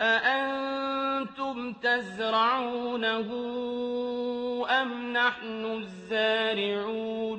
أَأَنتُمْ تَزْرَعُونَهُ أَمْ نَحْنُ الزَّارِعُونَ